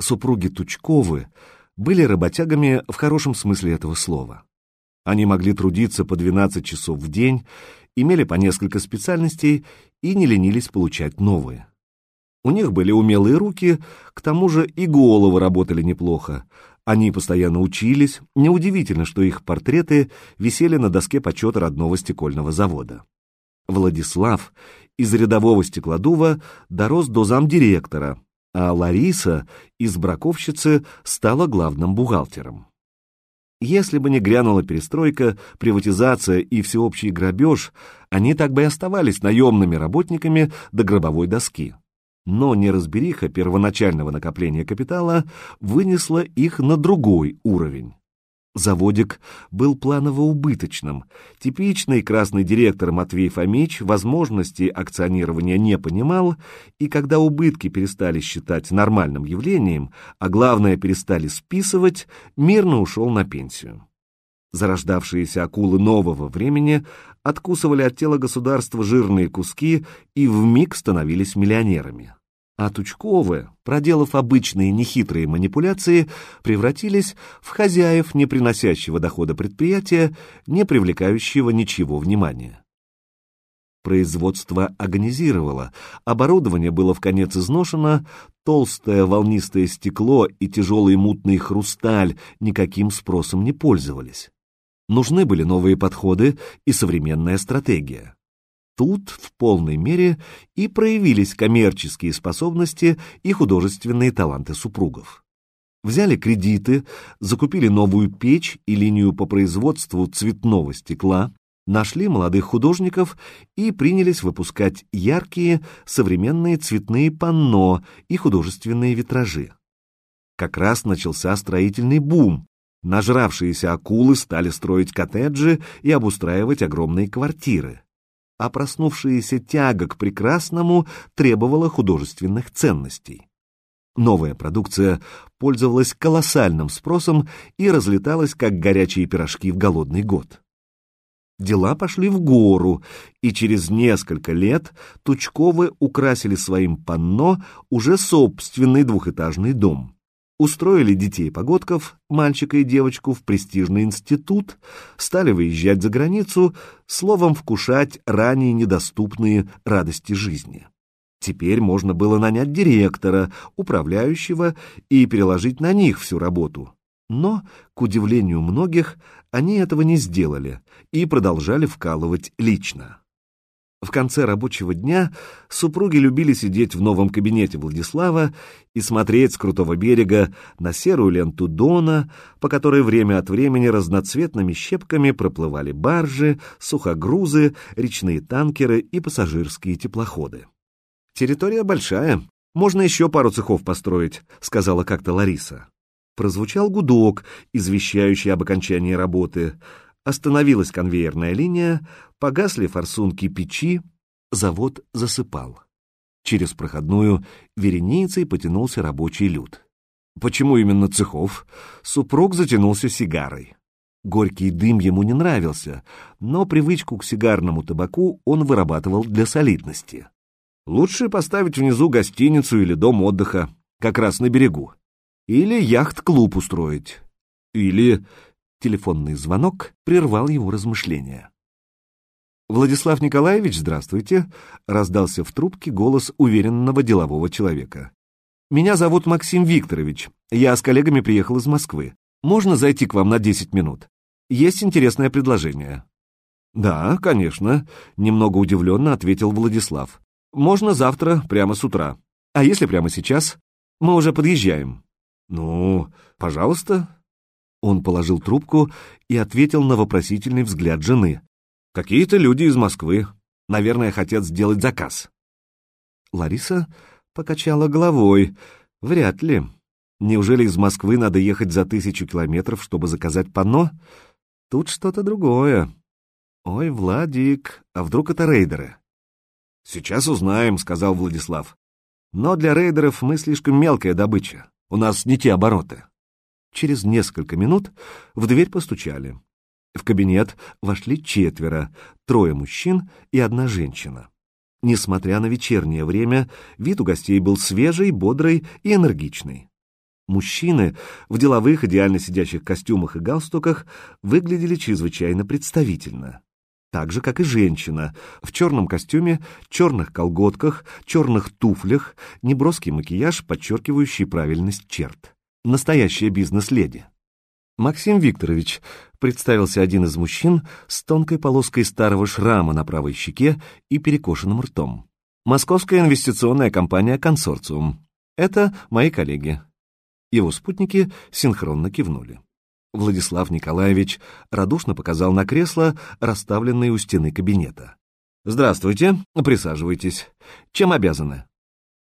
Супруги Тучковы были работягами в хорошем смысле этого слова. Они могли трудиться по 12 часов в день, имели по несколько специальностей и не ленились получать новые. У них были умелые руки, к тому же и головы работали неплохо. Они постоянно учились, неудивительно, что их портреты висели на доске почета родного стекольного завода. Владислав из рядового стеклодува дорос до замдиректора, а Лариса из браковщицы стала главным бухгалтером. Если бы не грянула перестройка, приватизация и всеобщий грабеж, они так бы и оставались наемными работниками до гробовой доски. Но неразбериха первоначального накопления капитала вынесла их на другой уровень. Заводик был планово-убыточным. Типичный красный директор Матвей Фомич возможности акционирования не понимал, и когда убытки перестали считать нормальным явлением, а главное перестали списывать, мирно ушел на пенсию. Зарождавшиеся акулы нового времени откусывали от тела государства жирные куски и вмиг становились миллионерами а Тучковы, проделав обычные нехитрые манипуляции, превратились в хозяев, не приносящего дохода предприятия, не привлекающего ничего внимания. Производство агонизировало, оборудование было в конец изношено, толстое волнистое стекло и тяжелый мутный хрусталь никаким спросом не пользовались. Нужны были новые подходы и современная стратегия. Тут в полной мере и проявились коммерческие способности и художественные таланты супругов. Взяли кредиты, закупили новую печь и линию по производству цветного стекла, нашли молодых художников и принялись выпускать яркие современные цветные панно и художественные витражи. Как раз начался строительный бум. Нажравшиеся акулы стали строить коттеджи и обустраивать огромные квартиры а проснувшаяся тяга к прекрасному требовала художественных ценностей. Новая продукция пользовалась колоссальным спросом и разлеталась, как горячие пирожки в голодный год. Дела пошли в гору, и через несколько лет Тучковы украсили своим панно уже собственный двухэтажный дом устроили детей-погодков, мальчика и девочку, в престижный институт, стали выезжать за границу, словом, вкушать ранее недоступные радости жизни. Теперь можно было нанять директора, управляющего и переложить на них всю работу. Но, к удивлению многих, они этого не сделали и продолжали вкалывать лично. В конце рабочего дня супруги любили сидеть в новом кабинете Владислава и смотреть с крутого берега на серую ленту Дона, по которой время от времени разноцветными щепками проплывали баржи, сухогрузы, речные танкеры и пассажирские теплоходы. «Территория большая, можно еще пару цехов построить», — сказала как-то Лариса. Прозвучал гудок, извещающий об окончании работы — Остановилась конвейерная линия, погасли форсунки печи, завод засыпал. Через проходную вереницей потянулся рабочий люд. Почему именно цехов? Супруг затянулся сигарой. Горький дым ему не нравился, но привычку к сигарному табаку он вырабатывал для солидности. Лучше поставить внизу гостиницу или дом отдыха, как раз на берегу. Или яхт-клуб устроить. Или Телефонный звонок прервал его размышления. «Владислав Николаевич, здравствуйте!» — раздался в трубке голос уверенного делового человека. «Меня зовут Максим Викторович. Я с коллегами приехал из Москвы. Можно зайти к вам на 10 минут? Есть интересное предложение». «Да, конечно», — немного удивленно ответил Владислав. «Можно завтра, прямо с утра. А если прямо сейчас? Мы уже подъезжаем». «Ну, пожалуйста», он положил трубку и ответил на вопросительный взгляд жены. «Какие-то люди из Москвы. Наверное, хотят сделать заказ». Лариса покачала головой. «Вряд ли. Неужели из Москвы надо ехать за тысячу километров, чтобы заказать панно? Тут что-то другое. Ой, Владик, а вдруг это рейдеры?» «Сейчас узнаем», — сказал Владислав. «Но для рейдеров мы слишком мелкая добыча. У нас не те обороты». Через несколько минут в дверь постучали. В кабинет вошли четверо, трое мужчин и одна женщина. Несмотря на вечернее время, вид у гостей был свежий, бодрый и энергичный. Мужчины в деловых, идеально сидящих костюмах и галстуках выглядели чрезвычайно представительно. Так же, как и женщина, в черном костюме, черных колготках, черных туфлях, неброский макияж, подчеркивающий правильность черт. Настоящая бизнес-леди. Максим Викторович, представился один из мужчин с тонкой полоской старого шрама на правой щеке и перекошенным ртом. Московская инвестиционная компания «Консорциум». Это мои коллеги. Его спутники синхронно кивнули. Владислав Николаевич радушно показал на кресло, расставленное у стены кабинета. «Здравствуйте, присаживайтесь. Чем обязаны?»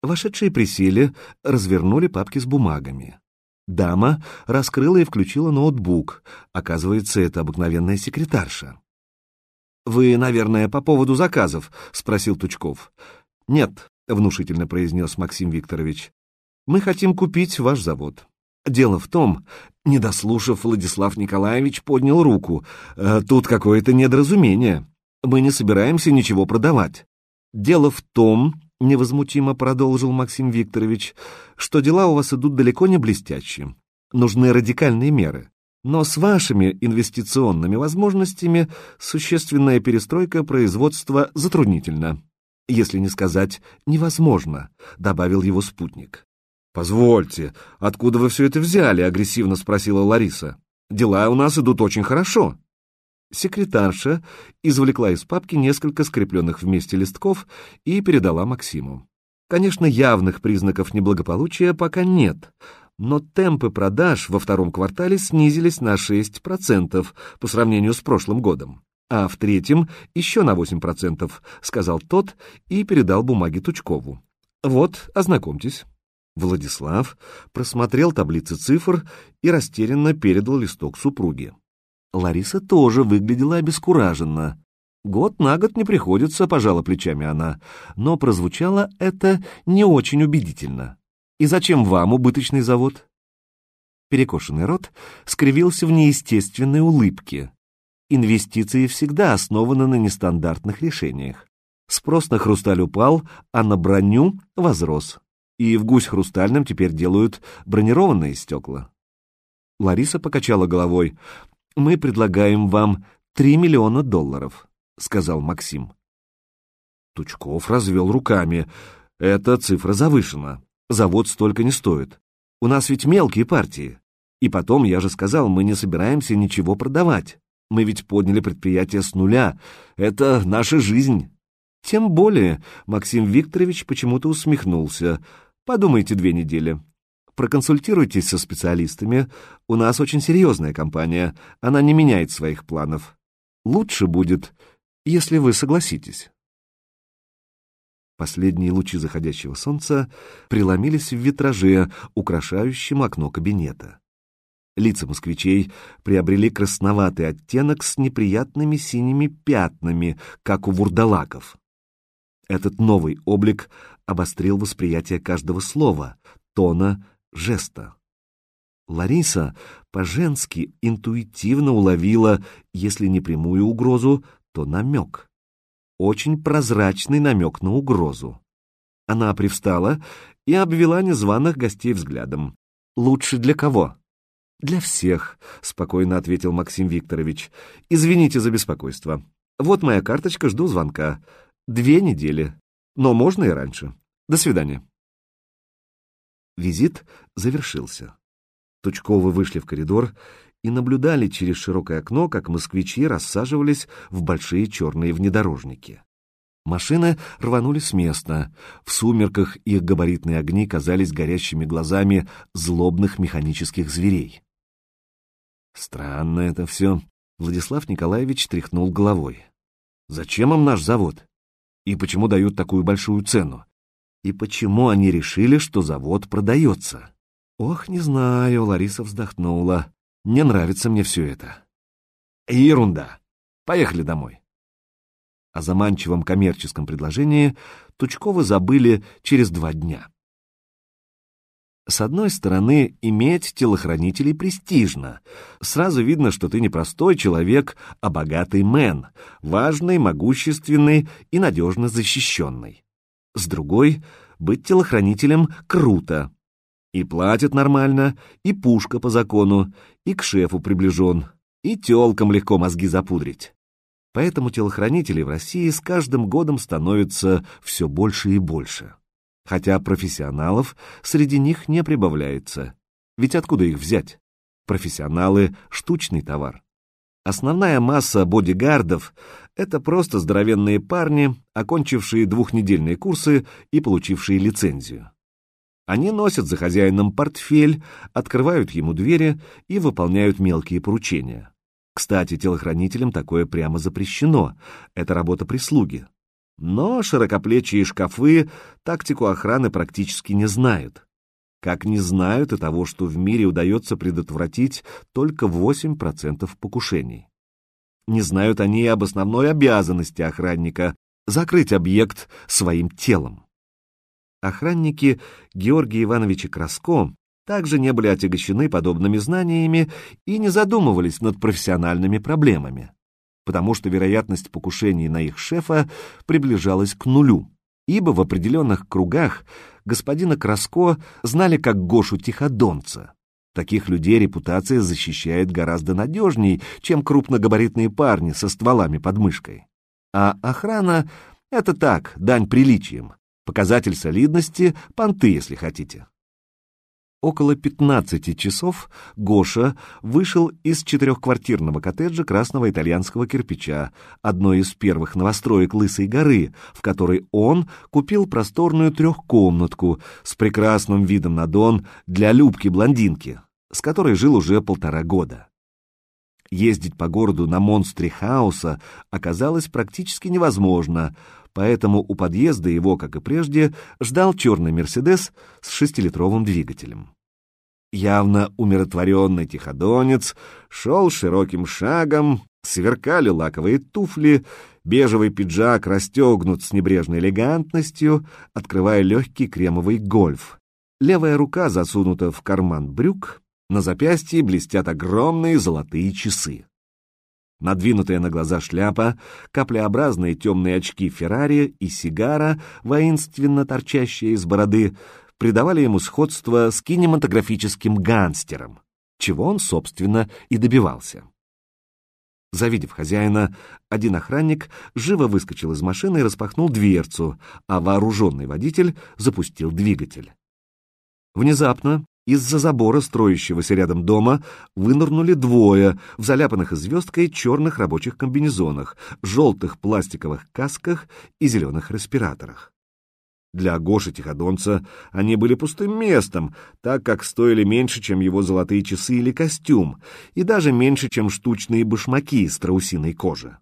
Вошедшие присели, развернули папки с бумагами. Дама раскрыла и включила ноутбук. Оказывается, это обыкновенная секретарша. «Вы, наверное, по поводу заказов?» — спросил Тучков. «Нет», — внушительно произнес Максим Викторович. «Мы хотим купить ваш завод. Дело в том...» Не дослушав, Владислав Николаевич поднял руку. «Э, «Тут какое-то недоразумение. Мы не собираемся ничего продавать. Дело в том, невозмутимо продолжил Максим Викторович, что дела у вас идут далеко не блестящие. Нужны радикальные меры. Но с вашими инвестиционными возможностями существенная перестройка производства затруднительна. Если не сказать невозможно, добавил его спутник. Позвольте, откуда вы все это взяли? агрессивно спросила Лариса. Дела у нас идут очень хорошо. Секретарша извлекла из папки несколько скрепленных вместе листков и передала Максиму. Конечно, явных признаков неблагополучия пока нет, но темпы продаж во втором квартале снизились на 6% по сравнению с прошлым годом, а в третьем еще на 8%, сказал тот и передал бумаги Тучкову. Вот, ознакомьтесь. Владислав просмотрел таблицы цифр и растерянно передал листок супруге. Лариса тоже выглядела обескураженно. Год на год не приходится, пожала плечами она, но прозвучало это не очень убедительно. И зачем вам убыточный завод? Перекошенный рот скривился в неестественной улыбке. Инвестиции всегда основаны на нестандартных решениях. Спрос на хрусталь упал, а на броню возрос. И в гусь хрустальном теперь делают бронированные стекла. Лариса покачала головой мы предлагаем вам три миллиона долларов», — сказал Максим. Тучков развел руками. «Эта цифра завышена. Завод столько не стоит. У нас ведь мелкие партии. И потом, я же сказал, мы не собираемся ничего продавать. Мы ведь подняли предприятие с нуля. Это наша жизнь». Тем более Максим Викторович почему-то усмехнулся. «Подумайте две недели. Проконсультируйтесь со специалистами. У нас очень серьезная компания. Она не меняет своих планов. Лучше будет, если вы согласитесь. Последние лучи заходящего солнца преломились в витраже, украшающем окно кабинета. Лица москвичей приобрели красноватый оттенок с неприятными синими пятнами, как у вурдалаков. Этот новый облик обострил восприятие каждого слова, тона жеста. Лариса по-женски интуитивно уловила, если не прямую угрозу, то намек. Очень прозрачный намек на угрозу. Она привстала и обвела незваных гостей взглядом. «Лучше для кого?» «Для всех», — спокойно ответил Максим Викторович. «Извините за беспокойство. Вот моя карточка, жду звонка. Две недели. Но можно и раньше. До свидания». Визит завершился. Тучковы вышли в коридор и наблюдали через широкое окно, как москвичи рассаживались в большие черные внедорожники. Машины рванули с места. В сумерках их габаритные огни казались горящими глазами злобных механических зверей. Странно это все. Владислав Николаевич тряхнул головой. Зачем им наш завод? И почему дают такую большую цену? И почему они решили, что завод продается? Ох, не знаю, Лариса вздохнула. Не нравится мне все это. Ерунда. Поехали домой. О заманчивом коммерческом предложении Тучковы забыли через два дня. С одной стороны, иметь телохранителей престижно. Сразу видно, что ты не простой человек, а богатый мэн, важный, могущественный и надежно защищенный. С другой, быть телохранителем круто. И платят нормально, и пушка по закону, и к шефу приближен, и тёлкам легко мозги запудрить. Поэтому телохранителей в России с каждым годом становится все больше и больше. Хотя профессионалов среди них не прибавляется. Ведь откуда их взять? Профессионалы — штучный товар. Основная масса бодигардов — это просто здоровенные парни, окончившие двухнедельные курсы и получившие лицензию. Они носят за хозяином портфель, открывают ему двери и выполняют мелкие поручения. Кстати, телохранителям такое прямо запрещено, это работа прислуги. Но широкоплечие шкафы тактику охраны практически не знают. Как не знают и того, что в мире удается предотвратить только 8% покушений. Не знают они и об основной обязанности охранника — закрыть объект своим телом охранники Георгия Ивановича Краско также не были отягощены подобными знаниями и не задумывались над профессиональными проблемами, потому что вероятность покушений на их шефа приближалась к нулю, ибо в определенных кругах господина Краско знали как Гошу Тиходонца. Таких людей репутация защищает гораздо надежней, чем крупногабаритные парни со стволами под мышкой. А охрана — это так, дань приличиям, Показатель солидности — понты, если хотите. Около 15 часов Гоша вышел из четырехквартирного коттеджа красного итальянского кирпича, одной из первых новостроек Лысой горы, в которой он купил просторную трехкомнатку с прекрасным видом на Дон для Любки-блондинки, с которой жил уже полтора года. Ездить по городу на монстре хаоса оказалось практически невозможно — поэтому у подъезда его, как и прежде, ждал черный «Мерседес» с шестилитровым двигателем. Явно умиротворенный тиходонец шел широким шагом, сверкали лаковые туфли, бежевый пиджак расстегнут с небрежной элегантностью, открывая легкий кремовый гольф. Левая рука засунута в карман брюк, на запястье блестят огромные золотые часы надвинутая на глаза шляпа, каплеобразные темные очки Феррари и сигара, воинственно торчащие из бороды, придавали ему сходство с кинематографическим гангстером, чего он, собственно, и добивался. Завидев хозяина, один охранник живо выскочил из машины и распахнул дверцу, а вооруженный водитель запустил двигатель. Внезапно из-за забора, строящегося рядом дома, вынырнули двое в заляпанных звездкой черных рабочих комбинезонах, желтых пластиковых касках и зеленых респираторах. Для Гоши Тиходонца они были пустым местом, так как стоили меньше, чем его золотые часы или костюм, и даже меньше, чем штучные башмаки из страусиной кожи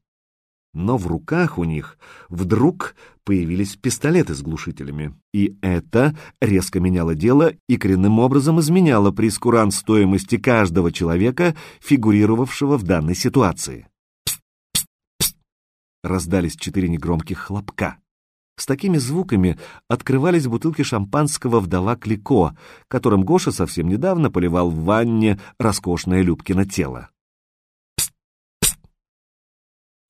но в руках у них вдруг появились пистолеты с глушителями. И это резко меняло дело и коренным образом изменяло прескурант стоимости каждого человека, фигурировавшего в данной ситуации. Пст, пст, пст. Раздались четыре негромких хлопка. С такими звуками открывались бутылки шампанского «Вдова Клико», которым Гоша совсем недавно поливал в ванне роскошное Любкино тело.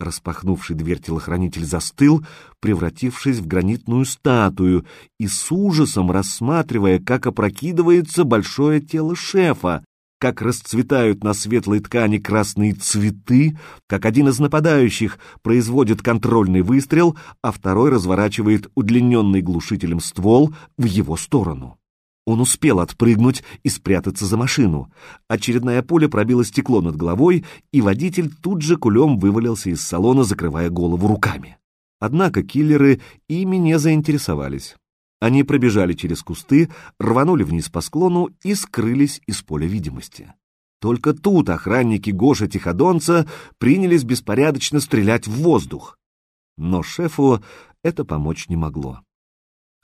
Распахнувший дверь телохранитель застыл, превратившись в гранитную статую и с ужасом рассматривая, как опрокидывается большое тело шефа, как расцветают на светлой ткани красные цветы, как один из нападающих производит контрольный выстрел, а второй разворачивает удлиненный глушителем ствол в его сторону. Он успел отпрыгнуть и спрятаться за машину. Очередная пуля пробила стекло над головой, и водитель тут же кулем вывалился из салона, закрывая голову руками. Однако киллеры ими не заинтересовались. Они пробежали через кусты, рванули вниз по склону и скрылись из поля видимости. Только тут охранники Гоша Тиходонца принялись беспорядочно стрелять в воздух. Но шефу это помочь не могло.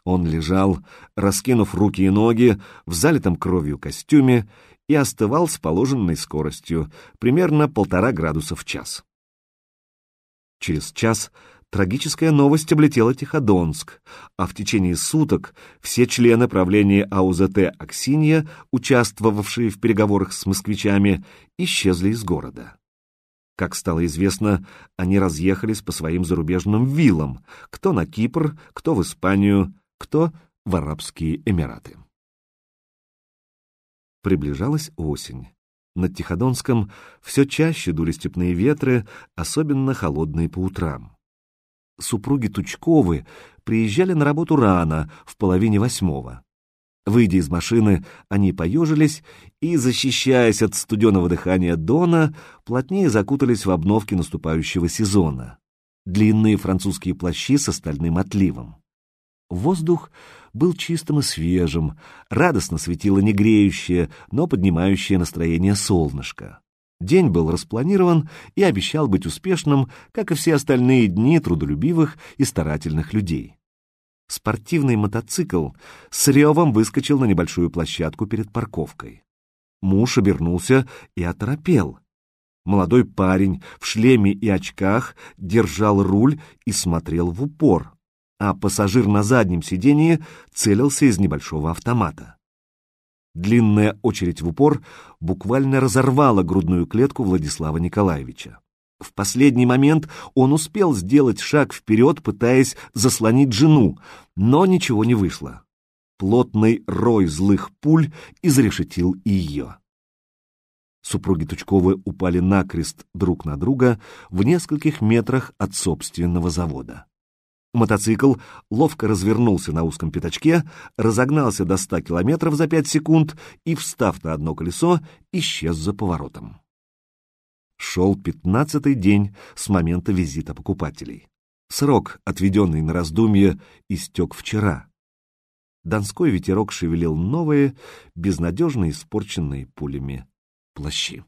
Он лежал, раскинув руки и ноги, в залитом кровью костюме и остывал с положенной скоростью, примерно полтора градуса в час. Через час трагическая новость облетела Тиходонск, а в течение суток все члены правления АУЗТ «Аксинья», участвовавшие в переговорах с москвичами, исчезли из города. Как стало известно, они разъехались по своим зарубежным виллам, кто на Кипр, кто в Испанию, кто в Арабские Эмираты. Приближалась осень. Над Тиходонском все чаще дули степные ветры, особенно холодные по утрам. Супруги Тучковы приезжали на работу рано, в половине восьмого. Выйдя из машины, они поежились и, защищаясь от студеного дыхания Дона, плотнее закутались в обновки наступающего сезона. Длинные французские плащи с остальным отливом. Воздух был чистым и свежим, радостно светило не греющее, но поднимающее настроение солнышко. День был распланирован и обещал быть успешным, как и все остальные дни трудолюбивых и старательных людей. Спортивный мотоцикл с ревом выскочил на небольшую площадку перед парковкой. Муж обернулся и оторопел. Молодой парень в шлеме и очках держал руль и смотрел в упор, а пассажир на заднем сидении целился из небольшого автомата. Длинная очередь в упор буквально разорвала грудную клетку Владислава Николаевича. В последний момент он успел сделать шаг вперед, пытаясь заслонить жену, но ничего не вышло. Плотный рой злых пуль изрешетил и ее. Супруги Тучковы упали накрест друг на друга в нескольких метрах от собственного завода. Мотоцикл ловко развернулся на узком пятачке, разогнался до 100 километров за 5 секунд и, встав на одно колесо, исчез за поворотом. Шел пятнадцатый день с момента визита покупателей. Срок, отведенный на раздумье, истек вчера. Донской ветерок шевелил новые, безнадежно испорченные пулями плащи.